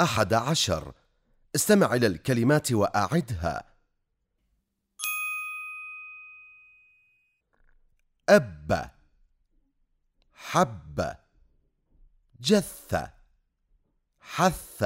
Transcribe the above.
أحد عشر. استمع إلى الكلمات وأعدها. أب. حب. جث حث.